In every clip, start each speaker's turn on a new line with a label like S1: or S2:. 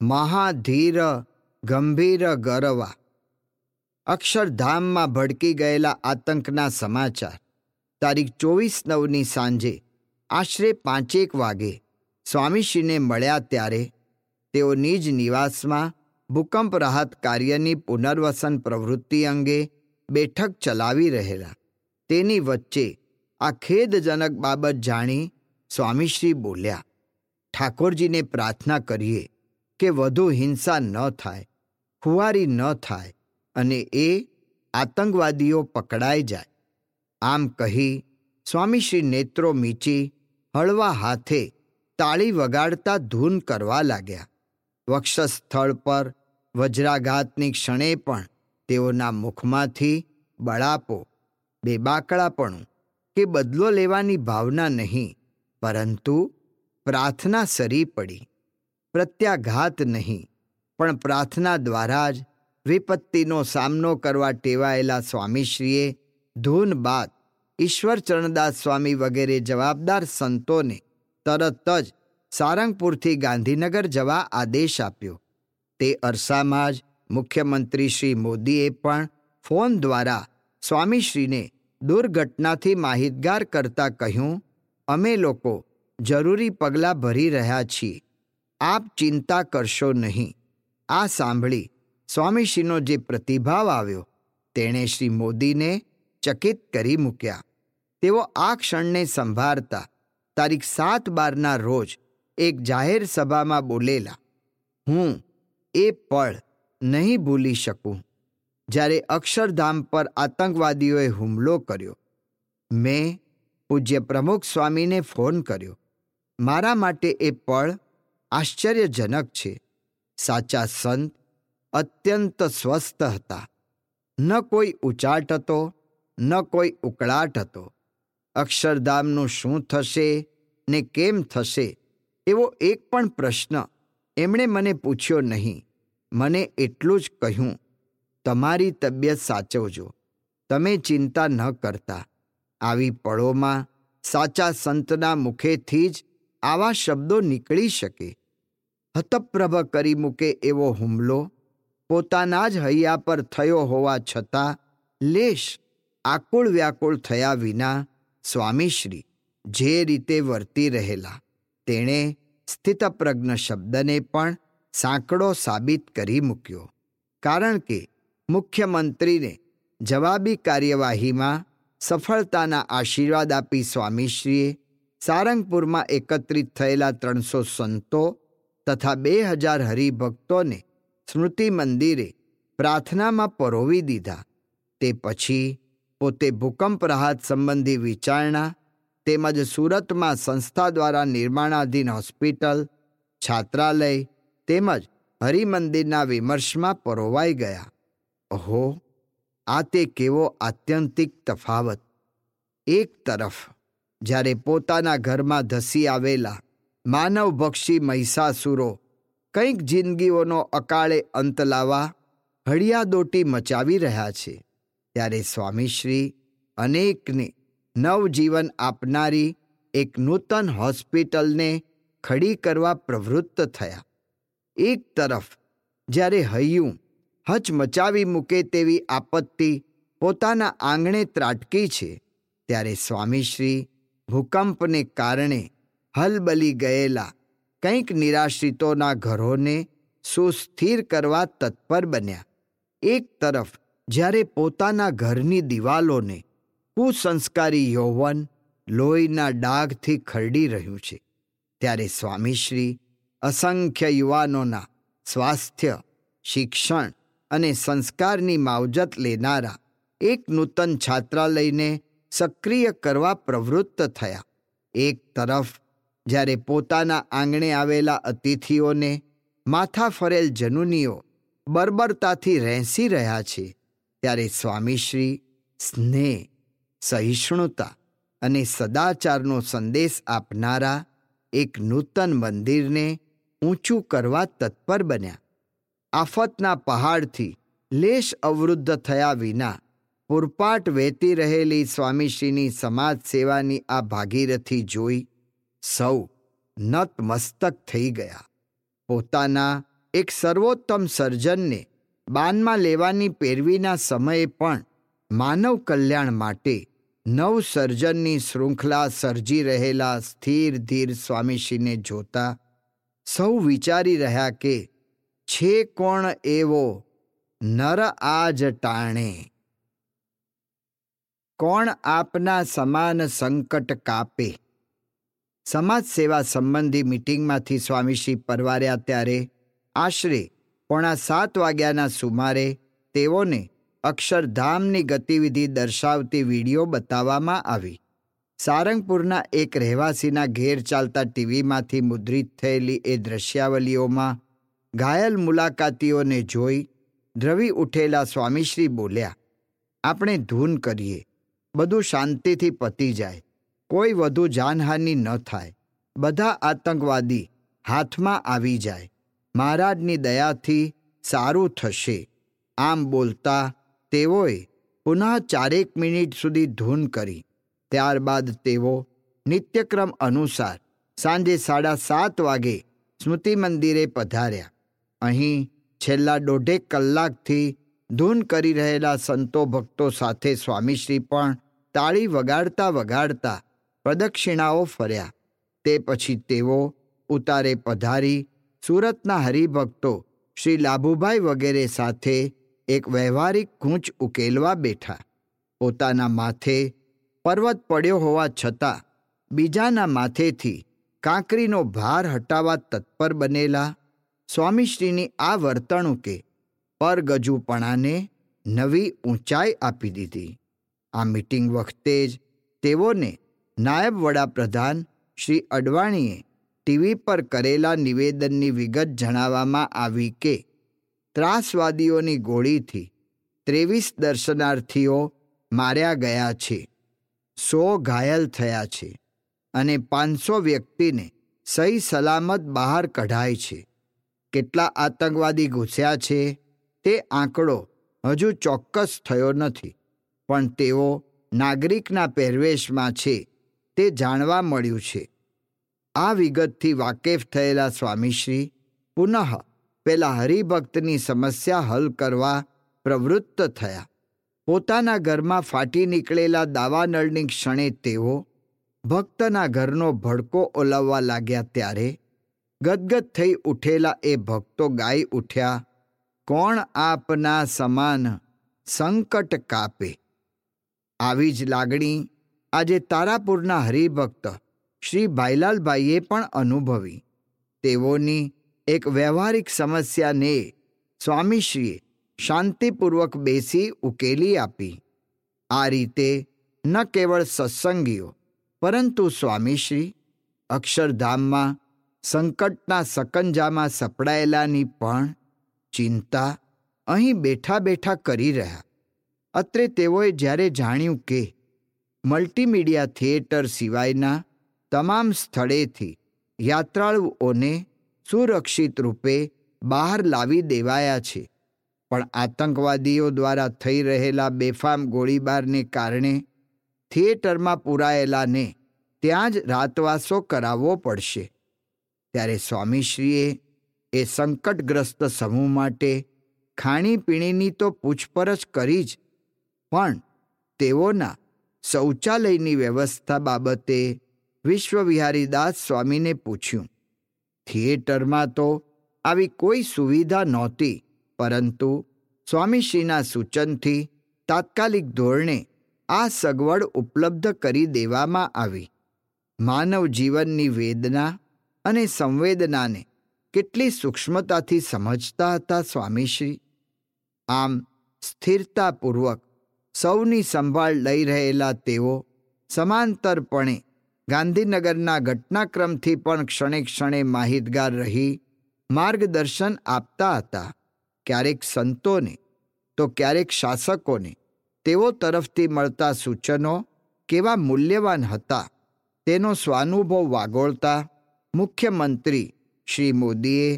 S1: મહાધીર ગંભીર ગરવા. અક્ષરધામમાં ભડકી ગયેલા આતંકના સમાચાર. તારીખ ચોવીસ નવની સાંજે આશરે પાંચેક વાગે સ્વામીશ્રીને મળ્યા ત્યારે તેઓ નિજ નિવાસમાં ભૂકંપ રાહત કાર્યની પુનર્વસન પ્રવૃત્તિ અંગે બેઠક ચલાવી રહેલા. તેની વચ્ચે આ ખેદજનક બાબત જાણી સ્વામીશ્રી બોલ્યા, ઠાકોરજીને પ્રાર્થના કરીએ કે વધુ હિંસા ન થાય ખુવારી ન થાય અને એ આતંકવાદીઓ પકડાઈ જાય. આમ કહી સ્વામીશ્રી નેત્રો મીચી હળવા હાથે તાળી વગાડતા ધૂન કરવા લાગ્યા. વક્ષસ્થળ પર વજ્રાઘાતની ક્ષણે પણ તેઓના મુખમાંથી બળાપો બેબાકડાપણું કે બદલો લેવાની ભાવના નહીં, પરંતુ પ્રાર્થના સરી પડી. પ્રત્યાઘાત નહીં, પણ પ્રાર્થના દ્વારા જ વિપત્તિનો સામનો કરવા ટેવાયેલા સ્વામીશ્રીએ ધૂન બાદ ઈશ્વર ચરણદાસ સ્વામી વગેરે જવાબદાર સંતોને તરત જ સારંગપુરથી ગાંધીનગર જવા આદેશ આપ્યો. તે અરસામાં જ મુખ્યમંત્રી શ્રી મોદીએ પણ ફોન દ્વારા સ્વામીશ્રીને દુર્ઘટનાથી માહિતગાર કરતા કહ્યું, અમે લોકો જરૂરી પગલાં ભરી રહ્યા છીએ. આપ ચિંતા કરશો નહીં. આ સાંભળી સ્વામીશ્રીનો જે પ્રતિભાવ આવ્યો, તેણે શ્રી મોદીને ચકિત કરી મૂક્યા. તેઓ આ ક્ષણને સંભાળતા તારીખ સાત બારના રોજ એક જાહેર સભામાં બોલેલા, હું એ પળ નહીં ભૂલી શકું. જ્યારે અક્ષરધામ પર આતંકવાદીઓએ હુમલો કર્યો, મેં પૂજ્ય પ્રમુખ સ્વામીને ફોન કર્યો, મારા માટે એ પળ આશ્ચર્યજનક છે. સાચા સંત અત્યંત સ્વસ્થ હતા. ન કોઈ ઉચાટ હતો, ન કોઈ ઉકળાટ હતો. અક્ષરધામનું શું થશે ને કેમ થશે એવો એક પણ પ્રશ્ન એમણે મને પૂછ્યો નહીં. મને એટલું જ કહ્યું, તમારી તબિયત સાચવજો. તમે ચિંતા ન કરતા. આવી પળોમાં સાચા સંતના મુખેથી જ આવા શબ્દો નીકળી શકે. હતપ્રભ કરી મૂકે એવો હુમલો. પોતાના જ હૈયા પર થયો હોવા છતાં લેશ આકુળ વ્યાકુળ થયા વિના સ્વામીશ્રી જે રીતે વર્તી રહેલા તેણે સ્થિતપ્રજ્ઞ શબ્દને પણ સાંકડો સાબિત કરી મૂક્યો. કારણ કે મુખ્યમંત્રીને જવાબી કાર્યવાહીમાં સફળતાના આશીર્વાદ આપી સ્વામીશ્રીએ સારંગપુરમાં એકત્રિત થયેલા ત્રણસો સંતો તથા બે હજાર હરિભક્તોને સ્મૃતિ મંદિરે પ્રાર્થનામાં પરોવી દીધા. તે પછી પોતે ભૂકંપ રાહત સંબંધી વિચારણા તેમજ સુરતમાં સંસ્થા દ્વારા નિર્માણાધીન હોસ્પિટલ, છાત્રાલય તેમજ હરિમંદિરના વિમર્શમાં પરોવાઈ ગયા. ઓહો! આ તે કેવો આત્યંતિક તફાવત. એક તરફ જ્યારે પોતાના ઘરમાં ધસી આવેલા માનવભક્ષી મહિષાસુરો કંઈક જિંદગીઓનો અકાળે અંત લાવવા હળિયાદોટી મચાવી રહ્યા છે, ત્યારે સ્વામીશ્રી અનેકને નવજીવન આપનારી એક નૂતન હોસ્પિટલને ખડી કરવા પ્રવૃત્ત થયા. એક તરફ જ્યારે હૈયું હચમચાવી મૂકે તેવી આપત્તિ પોતાના આંગણે ત્રાટકી છે, ત્યારે સ્વામીશ્રી ભૂકંપને કારણે હલબલી ગયેલા કંઈક નિરાશ્રિતોના ઘરોને સુસ્થિર કરવા તત્પર બન્યા. એક તરફ, જ્યારે પોતાના ઘરની દિવાલોને કુસંસ્કારી યૌવન લોહીના ડાઘથી ખરડી રહ્યું છે, ત્યારે સ્વામીશ્રી અસંખ્ય યુવાનોના સ્વાસ્થ્ય, શિક્ષણ અને સંસ્કારની માવજત લેનારા એક નૂતન છાત્રાલયને સક્રિય કરવા પ્રવૃત્ત થયા. એક તરફ, જ્યારે પોતાના આંગણે આવેલા અતિથિઓને માથા ફરેલ જનુનીઓ બર્બરતાથી રહેસી રહ્યા છે, ત્યારે સ્વામીશ્રી સ્નેહ, સહિષ્ણુતા અને સદાચારનો સંદેશ આપનારા એક નૂતન મંદિરને ઊંચું કરવા તત્પર બન્યા. આફતના પહાડથી લેશ અવરુદ્ધ થયા વિના પૂરપાટ વહેતી રહેલી સ્વામીશ્રીની સમાજ સેવાની આ ભાગીરથી જોઈ સૌ નતમસ્તક થઈ ગયા. પોતાના એક સર્વોત્તમ સર્જનને બાનમાં લેવાની પેરવીના સમયે પણ માનવ કલ્યાણ માટે નવ સર્જનની શૃંખલા સર્જી રહેલા સ્થિર ધીર સ્વામીશ્રીને જોતા સૌ વિચારી રહ્યા કે, છે કોણ એવો નર આજ ટાણે? કોણ આપના સમાન સંકટ કાપે? સમાજ સેવા સંબંધી મિટિંગમાંથી સ્વામીશ્રી પરવાર્યા ત્યારે આશરે પોણા સાત વાગ્યાના સુમારે તેઓને અક્ષરધામની ગતિવિધિ દર્શાવતી વીડિયો બતાવવામાં આવી. સારંગપુરના એક રહેવાસીના ઘેર ચાલતા ટીવીમાંથી મુદ્રિત થયેલી એ દ્રશ્યાવલીઓમાં ઘાયલ મુલાકાતીઓને જોઈ દ્રવી ઉઠેલા સ્વામીશ્રી બોલ્યા, આપણે ધૂન કરીએ. બધું શાંતિથી પતી જાય. કોઈ વધુ જાનહાનિ ન થાય. બધા આતંકવાદી હાથમાં આવી જાય. મહારાજની દયાથી સારું થશે. આમ બોલતા તેઓએ પુનઃ ચારેક મિનિટ સુધી ધૂન કરી. ત્યારબાદ તેઓ નિત્યક્રમ અનુસાર સાંજે સાડા સાત વાગે સ્મૃતિ મંદિરે પધાર્યા. અહીં છેલ્લા દોઢેક કલાકથી ધૂન કરી રહેલા સંતો ભક્તો સાથે સ્વામીશ્રી પણ તાળી વગાડતા વગાડતા પ્રદક્ષિણાઓ ફર્યા. તે પછી તેઓ ઉતારે પધારી સુરતના હરિભક્તો શ્રી લાભુભાઈ વગેરે સાથે એક વ્યવહારિક ગૂંચ ઉકેલવા બેઠા. પોતાના માથે પર્વત પડ્યો હોવા છતાં બીજાના માથેથી કાંકરીનો ભાર હટાવવા તત્પર બનેલા સ્વામીશ્રીની આ વર્તણૂકે પરગજુપણાને નવી ઊંચાઈ આપી દીધી. આ મીટિંગ વખતે જ તેઓને નાયબ વડાપ્રધાન શ્રી અડવાણીએ ટીવી પર કરેલા નિવેદનની વિગત જણાવવામાં આવી કે ત્રાસવાદીઓની ગોળીથી ત્રેવીસ દર્શનાર્થીઓ માર્યા ગયા છે, સો ઘાયલ થયા છે અને પાંચસો વ્યક્તિને સહી સલામત બહાર કઢાય છે. કેટલા આતંકવાદી ઘૂસ્યા છે તે આંકડો હજુ ચોક્કસ થયો નથી. પણ તેઓ નાગરિકના પહેરવેશમાં છે, તે જાણવા મળ્યું છે. આ વિગતથી વાકેફ થયેલા સ્વામીશ્રી પુનઃ પેલા હરિભક્તની સમસ્યા હલ કરવા પ્રવૃત્ત થયા. પોતાના ઘરમાં ફાટી નીકળેલા દાવાનળની ક્ષણે તેઓ ભક્તના ઘરનો ભડકો ઓલવવા લાગ્યા ત્યારે ગદગદ થઈ ઉઠેલા એ ભક્તો ગાઈ ઉઠ્યા, કોણ આપના સમાન સંકટ કાપે? આવી જ લાગણી આજે તારાપુરના હરિભક્ત શ્રી ભાઈલાલભાઈએ પણ અનુભવી. તેઓની એક વ્યવહારિક સમસ્યાને સ્વામીશ્રીએ શાંતિપૂર્વક બેસી ઉકેલી આપી. આ રીતે ન કેવળ સત્સંગીઓ, પરંતુ સ્વામીશ્રી અક્ષરધામમાં સંકટના સકંજામાં સપડાયેલાની પણ ચિંતા અહીં બેઠા બેઠા કરી રહ્યા. અત્રે તેઓએ જ્યારે જાણ્યું કે મલ્ટીમીડિયા થિયેટર સિવાયના તમામ સ્થળેથી યાત્રાળુઓને સુરક્ષિત રૂપે બહાર લાવી દેવાયા છે, પણ આતંકવાદીઓ દ્વારા થઈ રહેલા બેફામ ગોળીબારને કારણે થિયેટરમાં પુરાયેલાને ત્યાં જ રાતવાસો કરાવવો પડશે. ત્યારે સ્વામીશ્રીએ એ સંકટગ્રસ્ત સમૂહ માટે ખાણીપીણીની તો પૂછપરછ કરી જ પણ તેઓના શૌચાલયની વ્યવસ્થા બાબતે વિશ્વવિહારીદાસ સ્વામીને પૂછ્યું. થિયેટરમાં તો આવી કોઈ સુવિધા નહોતી, પરંતુ સ્વામીશ્રીના સૂચનથી તાત્કાલિક ધોરણે આ સગવડ ઉપલબ્ધ કરી દેવામાં આવી. માનવ જીવનની વેદના અને સંવેદનાને કેટલી સૂક્ષ્મતાથી સમજતા હતા સ્વામીશ્રી. આમ સ્થિરતાપૂર્વક સૌની સંભાળ લઈ રહેલા તેઓ સમાંતરપણે ગાંધીનગરના ઘટનાક્રમથી પણ ક્ષણે ક્ષણે માહિતગાર રહી માર્ગદર્શન આપતા હતા. ક્યારેક સંતોને, તો ક્યારેક શાસકોને, તેઓ તરફથી મળતા સૂચનો કેવા મૂલ્યવાન હતા તેનો સ્વાનુભવ વાગોળતા મુખ્યમંત્રી શ્રી મોદીએ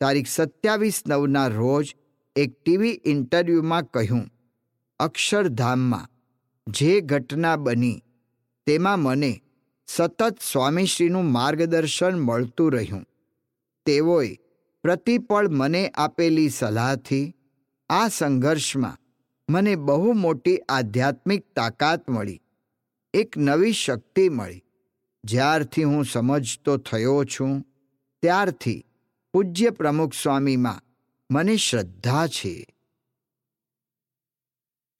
S1: તારીખ સત્યાવીસ નવના રોજ એક ટીવી ઇન્ટરવ્યૂમાં કહ્યું અક્ષરધામમાં જે ઘટના બની, તેમાં મને સતત સ્વામીશ્રીનું માર્ગદર્શન મળતું રહ્યું. તેઓએ પ્રતિપળ મને આપેલી સલાહથી આ સંઘર્ષમાં મને બહુ મોટી આધ્યાત્મિક તાકાત મળી, એક નવી શક્તિ મળી. જ્યારથી હું સમજતો થયો છું, ત્યારથી પૂજ્ય પ્રમુખ સ્વામીમાં મને શ્રદ્ધા છે.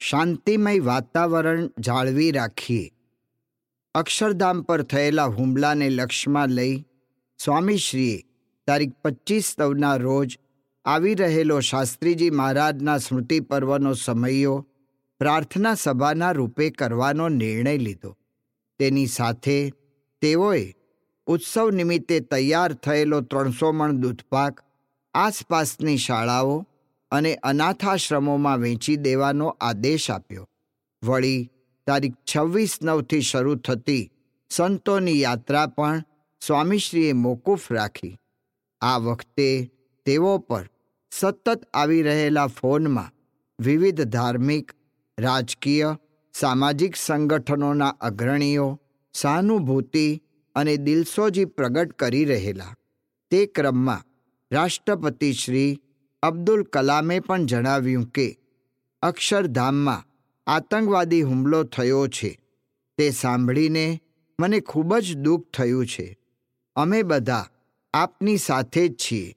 S1: શાંતિમય વાતાવરણ જાળવી રાખીએ. અક્ષરધામ પર થયેલા હુમલાને લક્ષ્યમાં લઈ સ્વામીશ્રીએ તારીખ પચીસ નવના રોજ આવી રહેલો શાસ્ત્રીજી મહારાજના સ્મૃતિ પર્વનો સમયો પ્રાર્થના સભાના રૂપે કરવાનો નિર્ણય લીધો. તેની સાથે તેઓએ ઉત્સવ નિમિત્તે તૈયાર થયેલો ત્રણસો મણ દૂધપાક, આસપાસની શાળાઓ અને અનાથાશ્રમોમાં વેચી દેવાનો આદેશ આપ્યો. વળી, તારીખ છવ્વીસ નવથી શરૂ થતી સંતોની યાત્રા પણ સ્વામીશ્રીએ મોકૂફ રાખી. આ વખતે તેઓ પર સતત આવી રહેલા ફોનમાં વિવિધ ધાર્મિક, રાજકીય, સામાજિક સંગઠનોના અગ્રણીઓ, સહાનુભૂતિ અને દિલસોજી પ્રગટ કરી રહેલા. તે ક્રમમાં રાષ્ટ્રપતિ શ્રી અબ્દુલ કલામે પણ જણાવ્યું કે અક્ષરધામમાં આતંકવાદી હુમલો થયો છે. તે સાંભળીને મને ખૂબ જ દુઃખ થયું છે. અમે બધા આપની સાથે જ છીએ.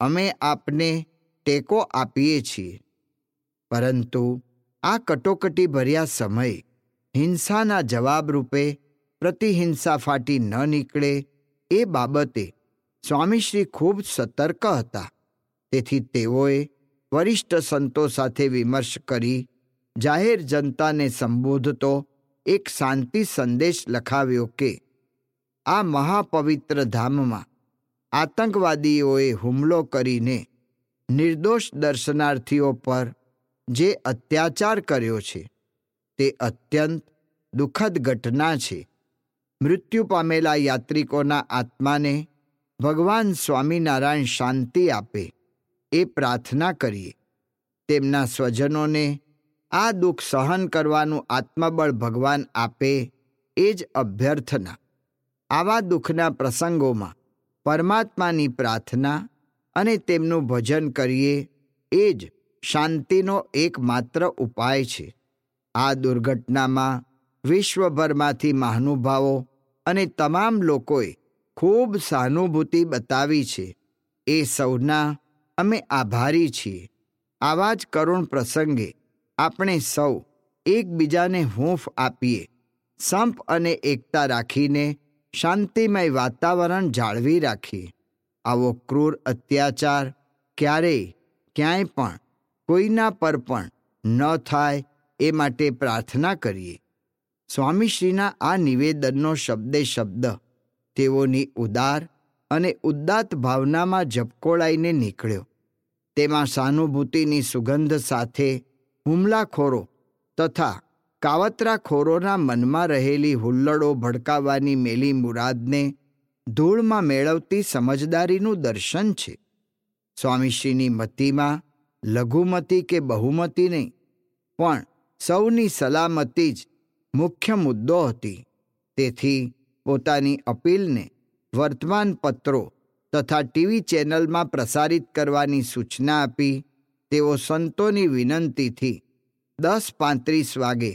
S1: અમે આપને ટેકો આપીએ છીએ. પરંતુ આ કટોકટી ભર્યા સમયે હિંસાના જવાબરૂપે પ્રતિહિંસા ફાટી ન નીકળે એ બાબતે સ્વામીશ્રી ખૂબ સતર્ક હતા. તેથી તેઓએ વરિષ્ઠ સંતો સાથે વિમર્શ કરી જાહેર જનતાને સંબોધતો એક શાંતિ સંદેશ લખાવ્યો કે, આ મહાપવિત્ર ધામમાં આતંકવાદીઓએ હુમલો કરીને નિર્દોષ દર્શનાર્થીઓ પર જે અત્યાચાર કર્યો છે, તે અત્યંત દુઃખદ ઘટના છે. મૃત્યુ પામેલા યાત્રિકોના આત્માને ભગવાન સ્વામિનારાયણ શાંતિ આપે. એ પ્રાર્થના કરીએ. તેમના સ્વજનોને આ દુઃખ સહન કરવાનું આત્મબળ ભગવાન આપે એ જ અભ્યર્થના. આવા દુઃખના પ્રસંગોમાં પરમાત્માની પ્રાર્થના અને તેમનું ભજન કરીએ એ જ શાંતિનો એકમાત્ર ઉપાય છે. આ દુર્ઘટનામાં વિશ્વભરમાંથી મહાનુભાવો અને તમામ લોકોએ ખૂબ સહાનુભૂતિ બતાવી છે. એ સૌના અમે આભારી છીએ. આવા જ કરુણ પ્રસંગે આપણે સૌ એકબીજાને હૂંફ આપીએ. સંપ અને એકતા રાખીને શાંતિમય વાતાવરણ જાળવી રાખીએ. આવો ક્રૂર અત્યાચાર ક્યારેય ક્યાંય પણ કોઈના પર પણ ન થાય એ માટે પ્રાર્થના કરીએ. સ્વામીશ્રીના આ નિવેદનનો શબ્દે શબ્દ તેઓની ઉદાર અને ઉદ્દાત ભાવનામાં ઝબકોળાઈને નીકળ્યો. તેમાં સાનુભૂતિની સુગંધ સાથે હુમલાખોરો તથા કાવતરાખોરોના મનમાં રહેલી હુલ્લડો ભડકાવવાની મેલી મુરાદને ધૂળમાં મેળવતી સમજદારીનું દર્શન છે. સ્વામીશ્રીની મતીમાં લઘુમતી કે બહુમતી નહીં, પણ સૌની સલામતી જ મુખ્ય મુદ્દો હતી. તેથી પોતાની અપીલને વર્તમાન પત્રો તથા ટીવી ચેનલમાં પ્રસારિત કરવાની સૂચના આપી તેઓ સંતોની વિનંતીથી દસ પાંત્રીસ વાગે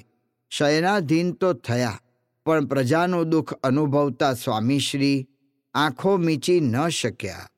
S1: શયનાધીન તો થયા, પણ પ્રજાનું દુઃખ અનુભવતા સ્વામીશ્રી આંખો મીચી ન શક્યા.